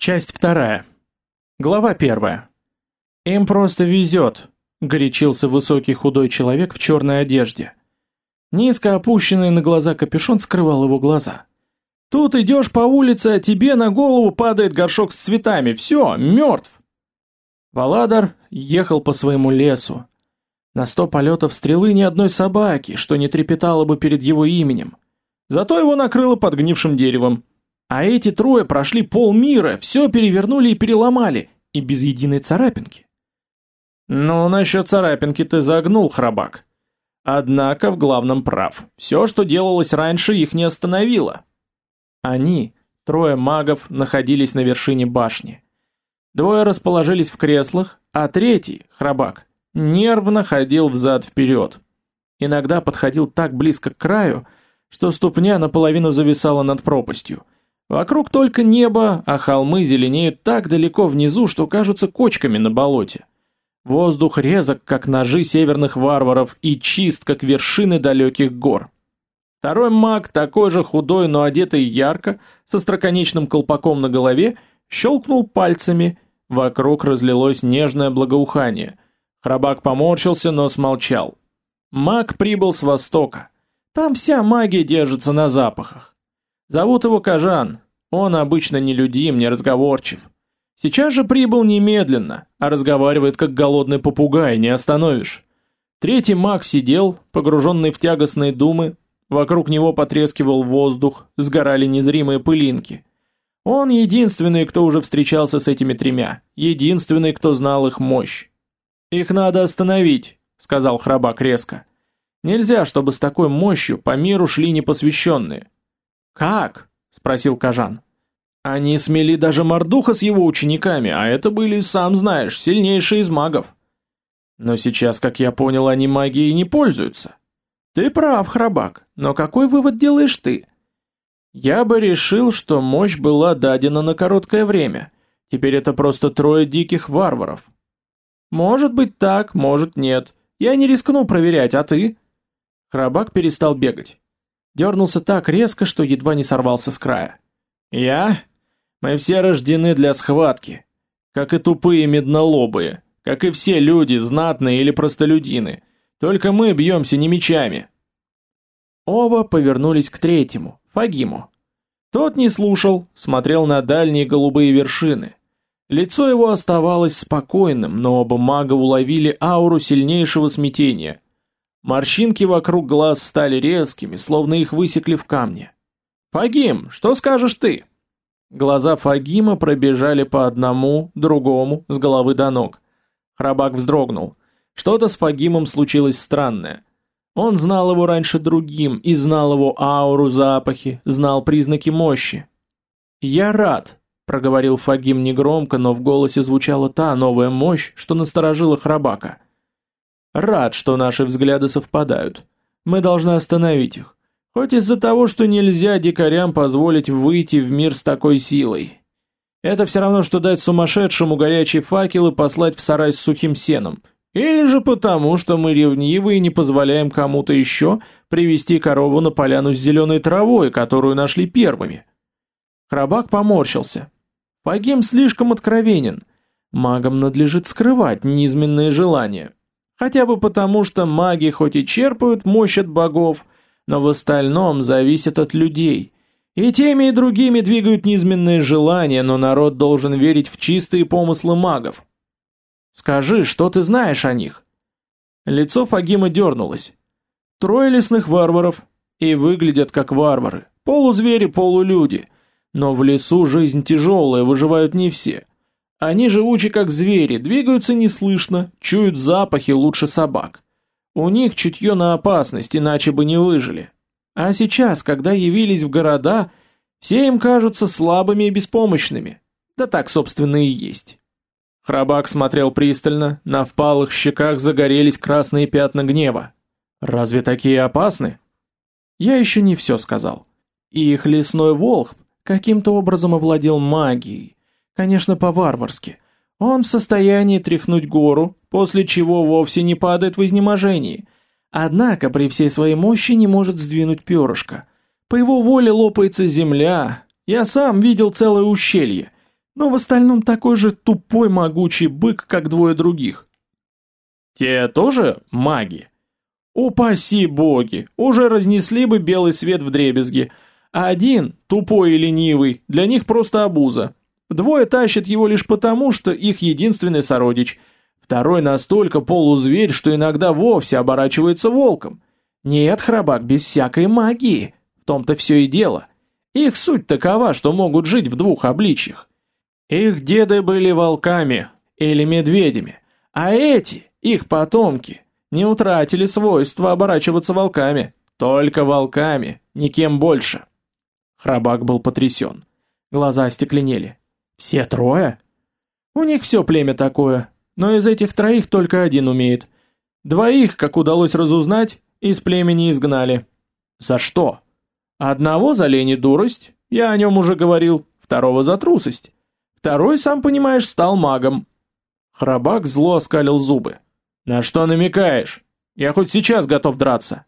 Часть вторая. Глава первая. Им просто везет, горячился высокий худой человек в черной одежде. Низко опущенный на глаза капюшон скрывал его глаза. Тут идешь по улице, а тебе на голову падает горшок с цветами. Все, мертв. Валадар ехал по своему лесу. На сто полетов стрелы ни одной собаки, что не трепетало бы перед его именем. Зато его накрыло подгнившим деревом, а эти трое прошли полмира, все перевернули и переломали, и без единой царапинки. Ну, насчет царапинки ты загнул, храбак. Однако в главном прав. Все, что делалось раньше, их не остановило. Они, трое магов, находились на вершине башни. Двое расположились в креслах, а третий, храбак, нервно ходил взад-вперед. Иногда подходил так близко к краю, что ступня наполовину зависала над пропастью – Вокруг только небо, а холмы зеленеют так далеко внизу, что кажутся кочками на болоте. Воздух резок, как ножи северных варваров, и чист, как вершины далеких гор. Второй маг, такой же худой, но одетый ярко, со строконечным колпаком на голове, щелкнул пальцами, вокруг разлилось нежное благоухание. Храбак поморщился, но смолчал. Маг прибыл с востока. Там вся магия держится на запахах. Зовут его Кажан. Он обычно не людим, не разговорчив. Сейчас же прибыл немедленно, а разговаривает как голодный попугай, не остановишь. Третий маг сидел, погруженный в тягостные думы, вокруг него потрескивал воздух, сгорали незримые пылинки. Он единственный, кто уже встречался с этими тремя, единственный, кто знал их мощь. «Их надо остановить», — сказал Храбак резко. «Нельзя, чтобы с такой мощью по миру шли непосвященные. «Как?» – спросил Кажан. «Они смели даже Мордуха с его учениками, а это были, сам знаешь, сильнейшие из магов». «Но сейчас, как я понял, они магией не пользуются». «Ты прав, Храбак, но какой вывод делаешь ты?» «Я бы решил, что мощь была дадена на короткое время. Теперь это просто трое диких варваров». «Может быть так, может нет. Я не рискну проверять, а ты?» Храбак перестал бегать. Дернулся так резко, что едва не сорвался с края. «Я? Мы все рождены для схватки. Как и тупые меднолобые. Как и все люди, знатные или простолюдины. Только мы бьемся не мечами». Оба повернулись к третьему, Фагиму. Тот не слушал, смотрел на дальние голубые вершины. Лицо его оставалось спокойным, но оба мага уловили ауру сильнейшего смятения – Морщинки вокруг глаз стали резкими, словно их высекли в камне. «Фагим, что скажешь ты?» Глаза Фагима пробежали по одному, другому, с головы до ног. Храбак вздрогнул. Что-то с Фагимом случилось странное. Он знал его раньше другим и знал его ауру, запахи, знал признаки мощи. «Я рад», — проговорил Фагим негромко, но в голосе звучала та новая мощь, что насторожила Храбака. Рад, что наши взгляды совпадают. Мы должны остановить их. Хоть из-за того, что нельзя дикарям позволить выйти в мир с такой силой. Это все равно, что дать сумасшедшему горячий факел и послать в сарай с сухим сеном. Или же потому, что мы ревнивы и не позволяем кому-то еще привести корову на поляну с зеленой травой, которую нашли первыми. Храбак поморщился. Фагим слишком откровенен. Магам надлежит скрывать низменные желания. Хотя бы потому, что маги хоть и черпают мощь от богов, но в остальном зависят от людей. И теми и другими двигают низменные желания, но народ должен верить в чистые помыслы магов. Скажи, что ты знаешь о них? Лицо Фагима дернулось. Трое лесных варваров, и выглядят как варвары. Полузвери, полулюди. Но в лесу жизнь тяжелая, выживают не все. Они живучи как звери, двигаются неслышно, чуют запахи лучше собак. У них чутье на опасность, иначе бы не выжили. А сейчас, когда явились в города, все им кажутся слабыми и беспомощными. Да так, собственно, и есть. Храбак смотрел пристально, на впалых щеках загорелись красные пятна гнева. Разве такие опасны? Я еще не все сказал. Их лесной волхв каким-то образом овладел магией, Конечно, по-варварски. Он в состоянии тряхнуть гору, после чего вовсе не падает в изнеможении. Однако при всей своей мощи не может сдвинуть перышко. По его воле лопается земля. Я сам видел целое ущелье. но в остальном такой же тупой могучий бык, как двое других. Те тоже маги? Упаси боги, уже разнесли бы белый свет в дребезги, а один, тупой и ленивый, для них просто обуза. Двое тащат его лишь потому, что их единственный сородич. Второй настолько полузверь, что иногда вовсе оборачивается волком. Нет, храбак, без всякой магии. В том-то все и дело. Их суть такова, что могут жить в двух обличьях. Их деды были волками или медведями, а эти, их потомки, не утратили свойства оборачиваться волками, только волками, никем больше. Храбак был потрясен. Глаза остекленели. Все трое? У них все племя такое, но из этих троих только один умеет. Двоих, как удалось разузнать, из племени изгнали. За что? Одного за лень и дурость, я о нем уже говорил, второго за трусость. Второй, сам понимаешь, стал магом. Храбак зло оскалил зубы. На что намекаешь? Я хоть сейчас готов драться.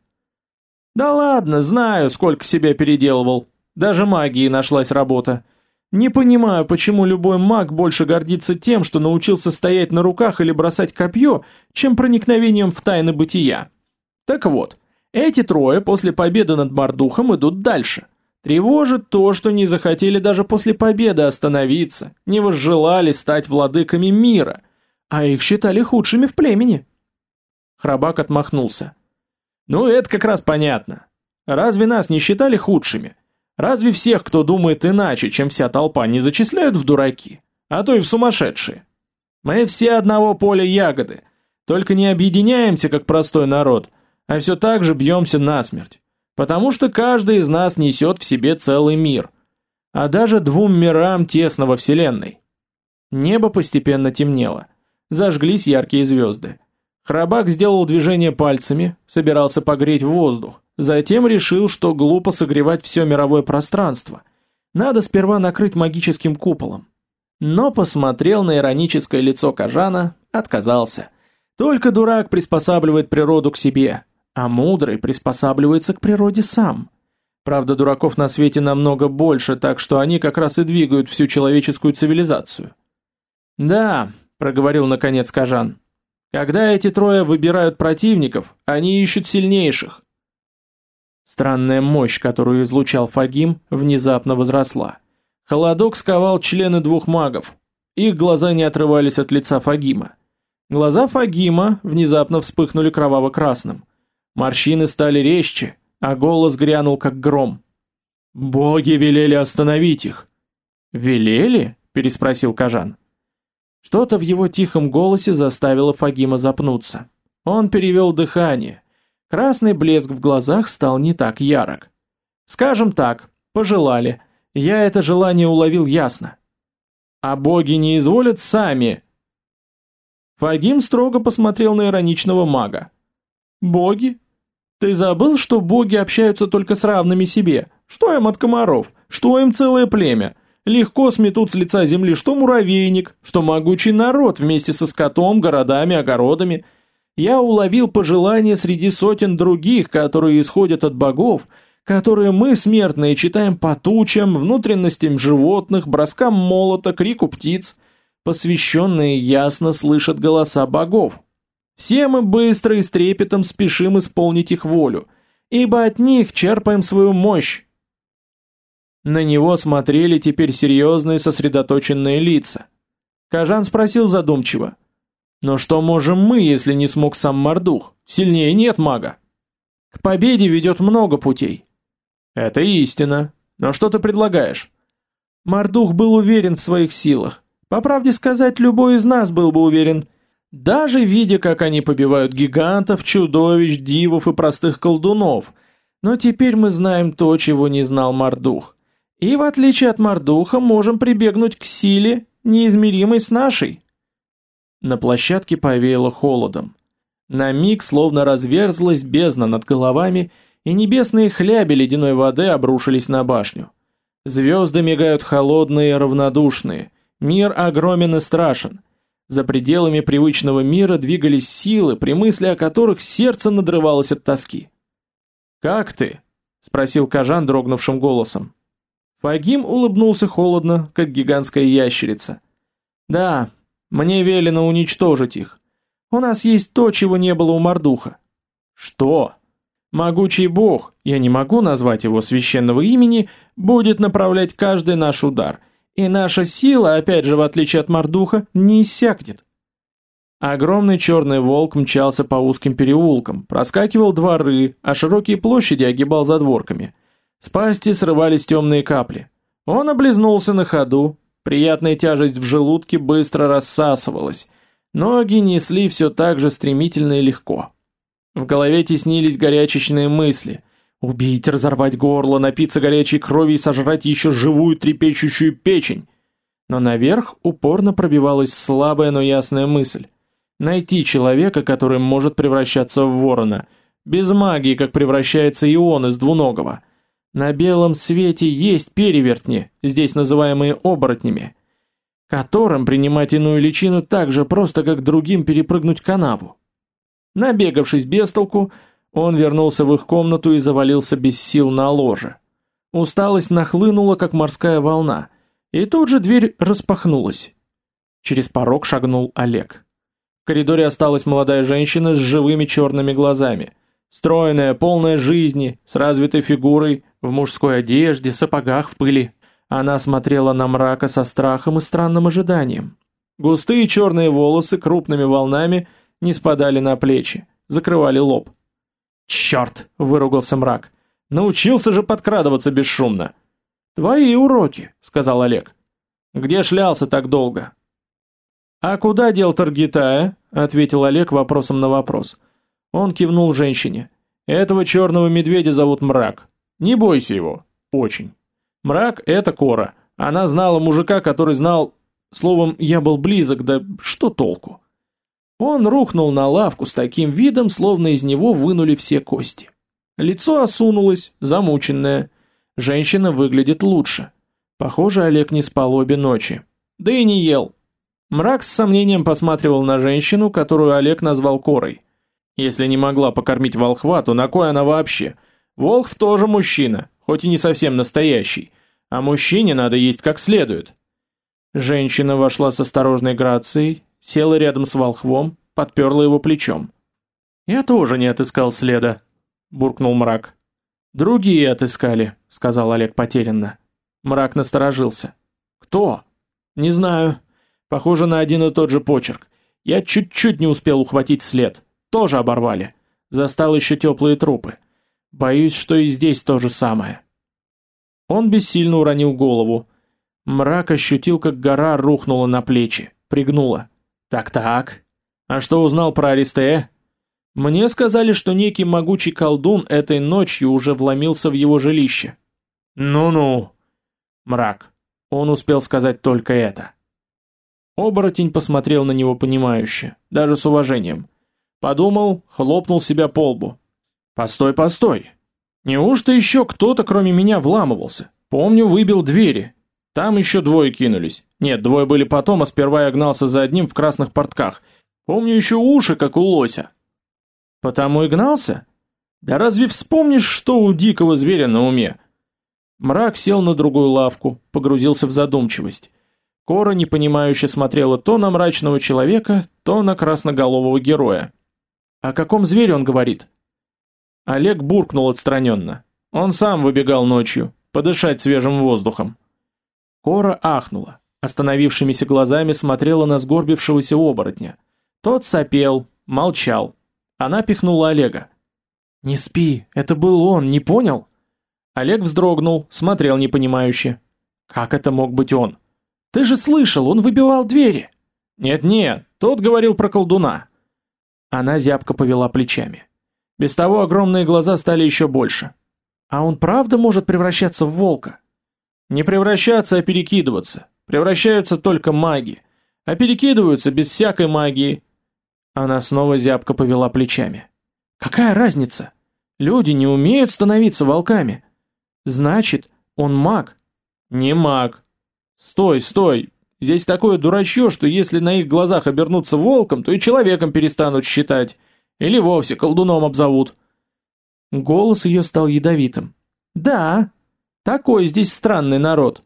Да ладно, знаю, сколько себя переделывал. Даже магии нашлась работа. Не понимаю, почему любой маг больше гордится тем, что научился стоять на руках или бросать копье, чем проникновением в тайны бытия. Так вот, эти трое после победы над Мардухом идут дальше. Тревожит то, что не захотели даже после победы остановиться, не возжелали стать владыками мира, а их считали худшими в племени. Храбак отмахнулся. Ну, это как раз понятно. Разве нас не считали худшими? Разве всех, кто думает иначе, чем вся толпа, не зачисляют в дураки, а то и в сумасшедшие? Мы все одного поля ягоды, только не объединяемся, как простой народ, а все так же бьемся насмерть, потому что каждый из нас несет в себе целый мир, а даже двум мирам тесно во Вселенной. Небо постепенно темнело, зажглись яркие звезды. Храбак сделал движение пальцами, собирался погреть воздух, Затем решил, что глупо согревать все мировое пространство. Надо сперва накрыть магическим куполом. Но посмотрел на ироническое лицо Кажана, отказался. Только дурак приспосабливает природу к себе, а мудрый приспосабливается к природе сам. Правда, дураков на свете намного больше, так что они как раз и двигают всю человеческую цивилизацию. «Да», — проговорил наконец Кажан, — «когда эти трое выбирают противников, они ищут сильнейших, Странная мощь, которую излучал Фагим, внезапно возросла. Холодок сковал члены двух магов. Их глаза не отрывались от лица Фагима. Глаза Фагима внезапно вспыхнули кроваво-красным. Морщины стали резче, а голос грянул как гром. «Боги велели остановить их!» «Велели?» – переспросил Кажан. Что-то в его тихом голосе заставило Фагима запнуться. Он перевел дыхание. Красный блеск в глазах стал не так ярок. Скажем так, пожелали. Я это желание уловил ясно. А боги не изволят сами. Фагим строго посмотрел на ироничного мага. Боги? Ты забыл, что боги общаются только с равными себе? Что им от комаров? Что им целое племя? Легко сметут с лица земли что муравейник, что могучий народ вместе со скотом, городами, огородами – я уловил пожелания среди сотен других, которые исходят от богов, которые мы, смертные, читаем по тучам, внутренностям животных, броскам молота, крику птиц. Посвященные ясно слышат голоса богов. Все мы быстро и с трепетом спешим исполнить их волю, ибо от них черпаем свою мощь. На него смотрели теперь серьезные сосредоточенные лица. Кажан спросил задумчиво. Но что можем мы, если не смог сам Мордух? Сильнее нет мага. К победе ведет много путей. Это истина. Но что ты предлагаешь? Мордух был уверен в своих силах. По правде сказать, любой из нас был бы уверен. Даже видя, как они побивают гигантов, чудовищ, дивов и простых колдунов. Но теперь мы знаем то, чего не знал Мордух. И в отличие от Мордуха можем прибегнуть к силе, неизмеримой с нашей. На площадке повеяло холодом. На миг словно разверзлась бездна над головами, и небесные хляби ледяной воды обрушились на башню. Звезды мигают холодные и равнодушные. Мир огромен и страшен. За пределами привычного мира двигались силы, при мысли о которых сердце надрывалось от тоски. «Как ты?» — спросил Кажан дрогнувшим голосом. Фагим улыбнулся холодно, как гигантская ящерица. Да, мне велено уничтожить их. У нас есть то, чего не было у Мордуха. Что? Могучий бог, я не могу назвать его священного имени, будет направлять каждый наш удар, и наша сила, опять же в отличие от Мордуха, не иссякнет. Огромный черный волк мчался по узким переулкам, проскакивал дворы, а широкие площади огибал задворками. С пасти срывались темные капли. Он облизнулся на ходу, приятная тяжесть в желудке быстро рассасывалась, ноги несли все так же стремительно и легко. В голове теснились горячечные мысли. Убить, разорвать горло, напиться горячей крови и сожрать еще живую трепещущую печень. Но наверх упорно пробивалась слабая, но ясная мысль. Найти человека, который может превращаться в ворона. Без магии, как превращается и он из двуногого. На белом свете есть перевертни, здесь называемые оборотнями, которым принимать иную личину так же просто, как другим перепрыгнуть канаву. Набегавшись без толку, он вернулся в их комнату и завалился без сил на ложе. Усталость нахлынула, как морская волна, и тут же дверь распахнулась. Через порог шагнул Олег. В коридоре осталась молодая женщина с живыми черными глазами. Стройная, полная жизни, с развитой фигурой, в мужской одежде, сапогах в пыли. Она смотрела на мрака со страхом и странным ожиданием. Густые черные волосы крупными волнами – не спадали на плечи, закрывали лоб. «Черт!» — выругался мрак. «Научился же подкрадываться бесшумно!» «Твои уроки», — сказал Олег. «Где шлялся так долго?» «А куда дел Таргитая?» — ответил Олег вопросом на вопрос. Он кивнул женщине. «Этого черного медведя зовут Мрак. Не бойся его. Очень. Мрак — это Кора. Она знала мужика, который знал... Словом, я был близок, да что толку?» Он рухнул на лавку с таким видом, словно из него вынули все кости. Лицо осунулось, замученное. Женщина выглядит лучше. Похоже, Олег не спал обе ночи. Да и не ел. Мрак с сомнением посматривал на женщину, которую Олег назвал Корой. Если не могла покормить волхва, то на кой она вообще? Волхв тоже мужчина, хоть и не совсем настоящий. А мужчине надо есть как следует. Женщина вошла с осторожной грацией, села рядом с волхвом, подперла его плечом. «Я тоже не отыскал следа», — буркнул мрак. «Другие отыскали», — сказал Олег потерянно. Мрак насторожился. «Кто?» «Не знаю. Похоже на один и тот же почерк. Я чуть-чуть не успел ухватить след. Тоже оборвали. Застал еще теплые трупы. Боюсь, что и здесь то же самое». Он бессильно уронил голову. Мрак ощутил, как гора рухнула на плечи, пригнула. Так-так. А что узнал про Аристея? Мне сказали, что некий могучий колдун этой ночью уже вломился в его жилище. Ну-ну. Мрак. Он успел сказать только это. Оборотень посмотрел на него понимающе, даже с уважением. Подумал, хлопнул себя по лбу. «Постой, постой. Неужто еще кто-то, кроме меня, вламывался? Помню, выбил двери. Там еще двое кинулись. Нет, двое были потом, а сперва я гнался за одним в красных портках. Помню еще уши, как у лося. Потому и гнался? Да разве вспомнишь, что у дикого зверя на уме? Мрак сел на другую лавку, погрузился в задумчивость. Кора непонимающе смотрела то на мрачного человека, то на красноголового героя. О каком звере он говорит? Олег буркнул отстраненно. Он сам выбегал ночью, подышать свежим воздухом. Кора ахнула, остановившимися глазами смотрела на сгорбившегося оборотня. Тот сопел, молчал. Она пихнула Олега. «Не спи, это был он, не понял?» Олег вздрогнул, смотрел непонимающе. «Как это мог быть он?» «Ты же слышал, он выбивал двери!» «Нет-нет, тот говорил про колдуна». Она зябко повела плечами. Без того огромные глаза стали еще больше. «А он правда может превращаться в волка?» Не превращаться, а перекидываться. Превращаются только маги. А перекидываются без всякой магии. Она снова зябко повела плечами. Какая разница? Люди не умеют становиться волками. Значит, он маг. Не маг. Стой, стой. Здесь такое дурачье, что если на их глазах обернуться волком, то и человеком перестанут считать. Или вовсе колдуном обзовут. Голос ее стал ядовитым. Да, Такой здесь странный народ.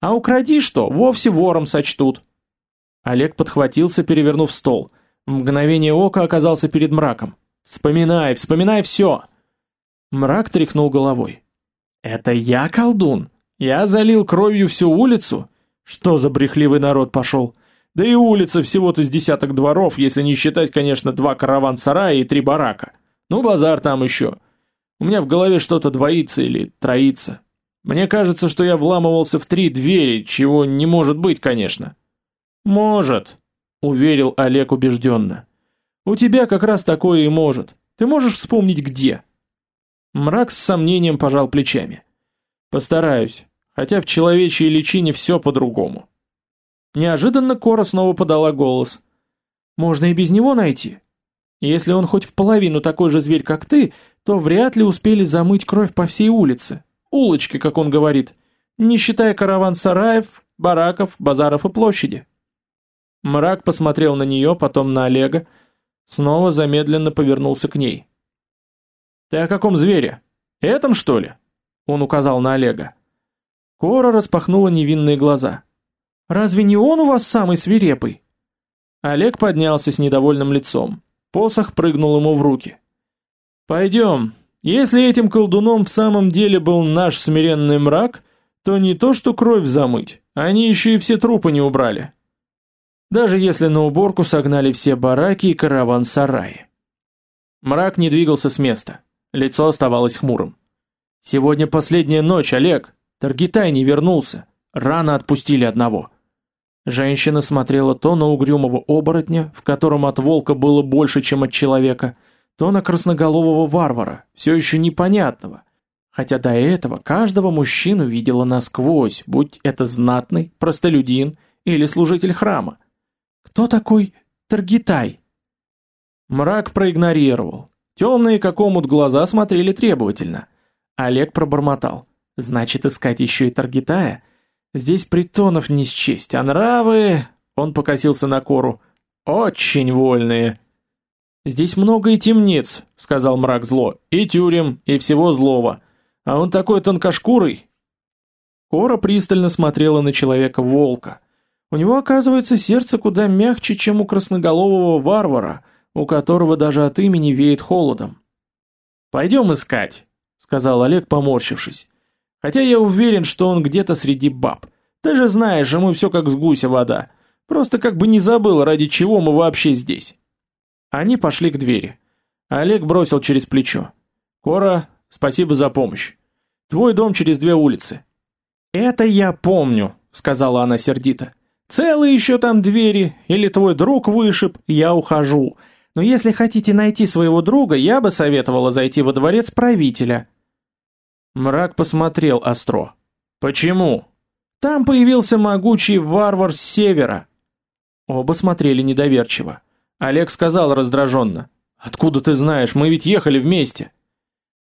А укради что, вовсе вором сочтут. Олег подхватился, перевернув стол. В мгновение ока оказался перед мраком. «Вспоминай, вспоминай все!» Мрак тряхнул головой. «Это я колдун? Я залил кровью всю улицу? Что за брехливый народ пошел? Да и улица всего-то с десяток дворов, если не считать, конечно, два караван-сарая и три барака. Ну, базар там еще. У меня в голове что-то двоится или троится. Мне кажется, что я вламывался в три двери, чего не может быть, конечно. Может, уверил Олег убежденно. У тебя как раз такое и может. Ты можешь вспомнить где? Мрак с сомнением пожал плечами. Постараюсь, хотя в человечьей личине все по-другому. Неожиданно Кора снова подала голос. Можно и без него найти. Если он хоть в половину такой же зверь, как ты, то вряд ли успели замыть кровь по всей улице. Улочки, как он говорит, не считая караван сараев, бараков, базаров и площади. Мрак посмотрел на нее, потом на Олега, снова замедленно повернулся к ней. «Ты о каком звере? Этом, что ли?» Он указал на Олега. Кора распахнула невинные глаза. «Разве не он у вас самый свирепый?» Олег поднялся с недовольным лицом. Посох прыгнул ему в руки. Пойдем. Если этим колдуном в самом деле был наш смиренный мрак, то не то что кровь замыть, они еще и все трупы не убрали. Даже если на уборку согнали все бараки и караван-сараи. Мрак не двигался с места. Лицо оставалось хмурым. «Сегодня последняя ночь, Олег. Таргитай не вернулся. Рано отпустили одного». Женщина смотрела то на угрюмого оборотня, в котором от волка было больше, чем от человека, то на красноголового варвара, все еще непонятного, хотя до этого каждого мужчину видела насквозь, будь это знатный, простолюдин или служитель храма. Кто такой Таргитай? Мрак проигнорировал. Темные, как омут, глаза смотрели требовательно. Олег пробормотал. Значит, искать еще и Таргитая? Здесь притонов не счесть, а нравы... Он покосился на кору. Очень вольные. «Здесь много и темниц», — сказал мрак зло, — «и тюрем, и всего злого. А он такой тонкошкурый». Кора пристально смотрела на человека-волка. У него, оказывается, сердце куда мягче, чем у красноголового варвара, у которого даже от имени веет холодом. «Пойдем искать», — сказал Олег, поморщившись. «Хотя я уверен, что он где-то среди баб. Ты же знаешь, ему все как с гуся вода. Просто как бы не забыл, ради чего мы вообще здесь». Они пошли к двери. Олег бросил через плечо. «Кора, спасибо за помощь. Твой дом через две улицы». «Это я помню», — сказала она сердито. «Целые еще там двери, или твой друг вышиб, я ухожу. Но если хотите найти своего друга, я бы советовала зайти во дворец правителя». Мрак посмотрел остро. «Почему?» «Там появился могучий варвар с севера». Оба смотрели недоверчиво. Олег сказал раздраженно. «Откуда ты знаешь? Мы ведь ехали вместе».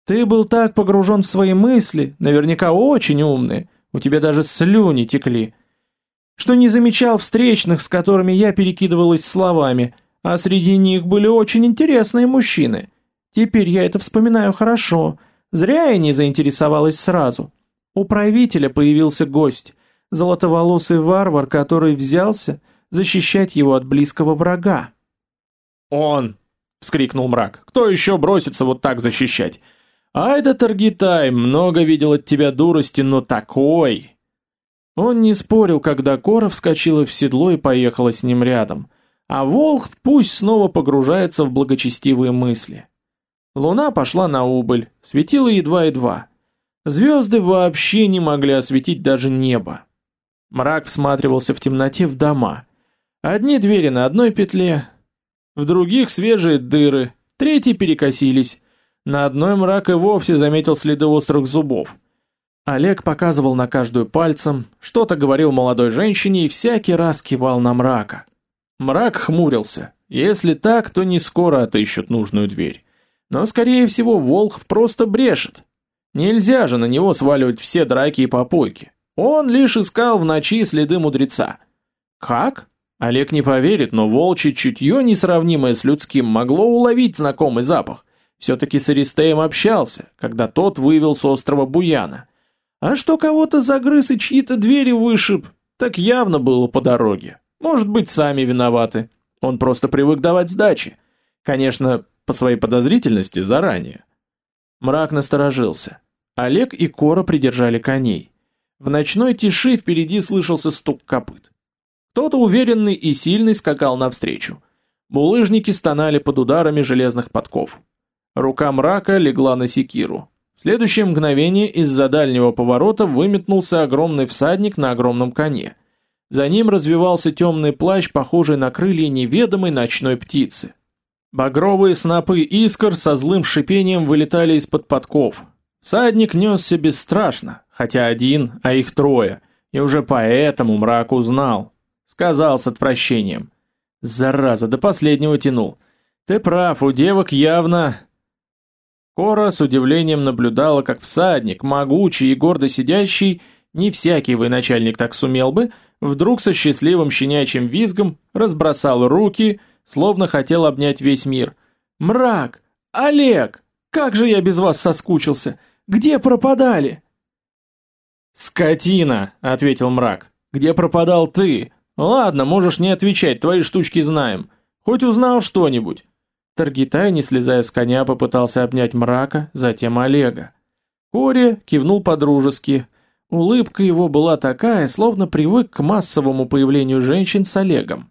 «Ты был так погружен в свои мысли, наверняка очень умный, у тебя даже слюни текли, что не замечал встречных, с которыми я перекидывалась словами, а среди них были очень интересные мужчины. Теперь я это вспоминаю хорошо, зря я не заинтересовалась сразу. У правителя появился гость, золотоволосый варвар, который взялся защищать его от близкого врага. «Он!» — вскрикнул мрак. «Кто еще бросится вот так защищать? А это Таргитай, много видел от тебя дурости, но такой!» Он не спорил, когда Кора вскочила в седло и поехала с ним рядом. А Волх пусть снова погружается в благочестивые мысли. Луна пошла на убыль, светила едва-едва. Звезды вообще не могли осветить даже небо. Мрак всматривался в темноте в дома. Одни двери на одной петле, в других свежие дыры, третьи перекосились. На одной мрак и вовсе заметил следы острых зубов. Олег показывал на каждую пальцем, что-то говорил молодой женщине и всякий раз кивал на мрака. Мрак хмурился. Если так, то не скоро отыщут нужную дверь. Но, скорее всего, Волхв просто брешет. Нельзя же на него сваливать все драки и попойки. Он лишь искал в ночи следы мудреца. Как? Олег не поверит, но волчье чутье, несравнимое с людским, могло уловить знакомый запах. Все-таки с Аристеем общался, когда тот вывел с острова Буяна. А что кого-то загрыз и чьи-то двери вышиб, так явно было по дороге. Может быть, сами виноваты. Он просто привык давать сдачи. Конечно, по своей подозрительности заранее. Мрак насторожился. Олег и Кора придержали коней. В ночной тиши впереди слышался стук копыт. Кто-то уверенный и сильный скакал навстречу. Булыжники стонали под ударами железных подков. Рука мрака легла на секиру. В следующее мгновение из-за дальнего поворота выметнулся огромный всадник на огромном коне. За ним развивался темный плащ, похожий на крылья неведомой ночной птицы. Багровые снопы искр со злым шипением вылетали из-под подков. Всадник несся бесстрашно, хотя один, а их трое, и уже поэтому мрак узнал. Сказал с отвращением. Зараза, до последнего тянул. Ты прав, у девок явно... Кора с удивлением наблюдала, как всадник, могучий и гордо сидящий, не всякий военачальник так сумел бы, вдруг со счастливым щенячьим визгом разбросал руки, словно хотел обнять весь мир. «Мрак! Олег! Как же я без вас соскучился! Где пропадали?» «Скотина!» — ответил мрак. «Где пропадал ты? Ладно, можешь не отвечать, твои штучки знаем. Хоть узнал что-нибудь?» Таргитай, не слезая с коня, попытался обнять мрака, затем Олега. Кори кивнул подружески. Улыбка его была такая, словно привык к массовому появлению женщин с Олегом.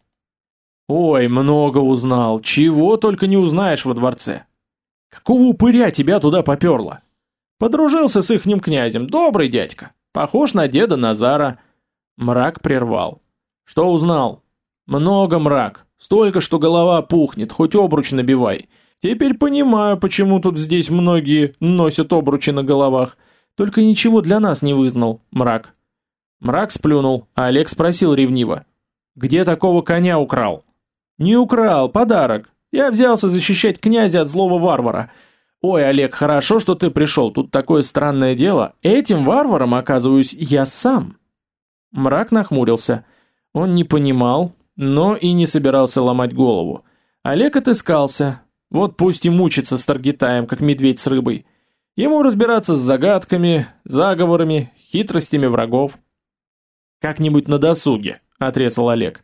Ой, много узнал, чего только не узнаешь во дворце. Какого упыря тебя туда поперло? Подружился с ихним князем, добрый дядька, похож на деда Назара. Мрак прервал. Что узнал? Много мрак, столько, что голова пухнет, хоть обруч набивай. Теперь понимаю, почему тут здесь многие носят обручи на головах. Только ничего для нас не вызнал, мрак. Мрак сплюнул, а Олег спросил ревниво. Где такого коня украл? «Не украл, подарок. Я взялся защищать князя от злого варвара. Ой, Олег, хорошо, что ты пришел, тут такое странное дело. Этим варваром оказываюсь я сам». Мрак нахмурился. Он не понимал, но и не собирался ломать голову. Олег отыскался. Вот пусть и мучится с Таргитаем, как медведь с рыбой. Ему разбираться с загадками, заговорами, хитростями врагов. «Как-нибудь на досуге», — отрезал Олег.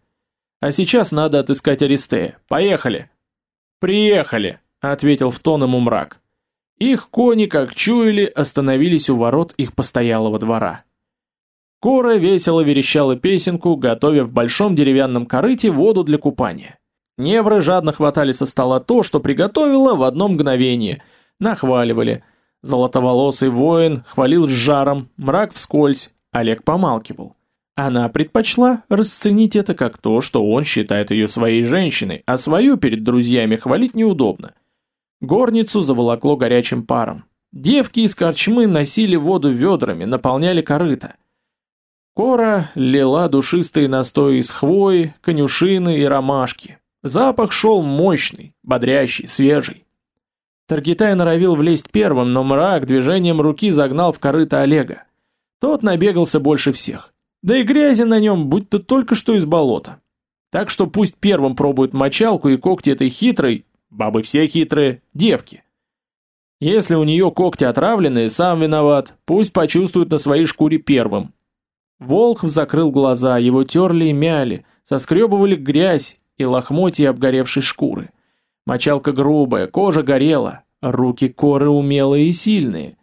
А сейчас надо отыскать Аристея. Поехали!» «Приехали!» — ответил в тон ему мрак. Их кони, как чуяли, остановились у ворот их постоялого двора. Кора весело верещала песенку, готовя в большом деревянном корыте воду для купания. Невры жадно хватали со стола то, что приготовила в одно мгновение. Нахваливали. Золотоволосый воин хвалил с жаром, мрак вскользь, Олег помалкивал. Она предпочла расценить это как то, что он считает ее своей женщиной, а свою перед друзьями хвалить неудобно. Горницу заволокло горячим паром. Девки из корчмы носили воду ведрами, наполняли корыто. Кора лила душистые настои из хвои, конюшины и ромашки. Запах шел мощный, бодрящий, свежий. Таргитай норовил влезть первым, но мрак движением руки загнал в корыто Олега. Тот набегался больше всех. Да и грязи на нем, будь-то только что из болота. Так что пусть первым пробует мочалку и когти этой хитрой, бабы все хитрые, девки. Если у нее когти отравленные, сам виноват, пусть почувствует на своей шкуре первым. Волхв закрыл глаза, его терли и мяли, соскребывали грязь и лохмотья обгоревшей шкуры. Мочалка грубая, кожа горела, руки коры умелые и сильные.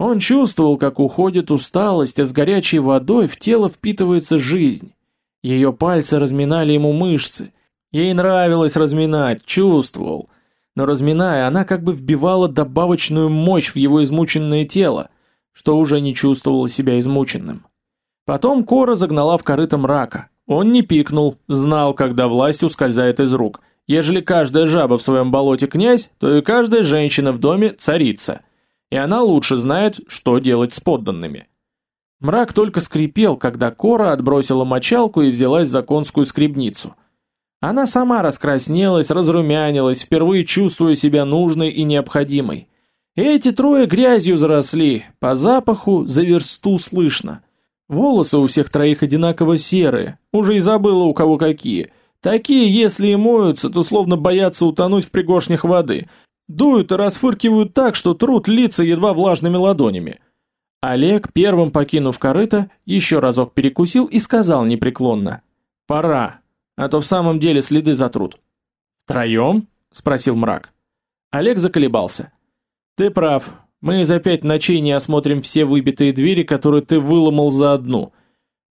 Он чувствовал, как уходит усталость, а с горячей водой в тело впитывается жизнь. Ее пальцы разминали ему мышцы. Ей нравилось разминать, чувствовал. Но разминая, она как бы вбивала добавочную мощь в его измученное тело, что уже не чувствовало себя измученным. Потом Кора загнала в корыто мрака. Он не пикнул, знал, когда власть ускользает из рук. Ежели каждая жаба в своем болоте князь, то и каждая женщина в доме царица – и она лучше знает, что делать с подданными. Мрак только скрипел, когда Кора отбросила мочалку и взялась за конскую скребницу. Она сама раскраснелась, разрумянилась, впервые чувствуя себя нужной и необходимой. Эти трое грязью заросли, по запаху за версту слышно. Волосы у всех троих одинаково серые, уже и забыла у кого какие. Такие, если и моются, то словно боятся утонуть в пригоршнях воды, Дуют и расфыркивают так, что трут лица едва влажными ладонями. Олег, первым покинув корыто, еще разок перекусил и сказал непреклонно. «Пора, а то в самом деле следы затрут». «Втроем?» — спросил мрак. Олег заколебался. «Ты прав, мы за пять ночей не осмотрим все выбитые двери, которые ты выломал за одну.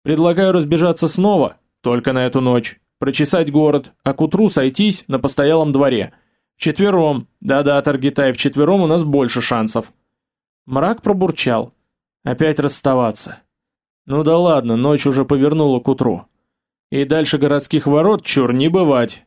Предлагаю разбежаться снова, только на эту ночь, прочесать город, а к утру сойтись на постоялом дворе. Вчетвером, да-да, Таргитай, вчетвером у нас больше шансов». Мрак пробурчал. Опять расставаться. Ну да ладно, ночь уже повернула к утру. И дальше городских ворот чур не бывать.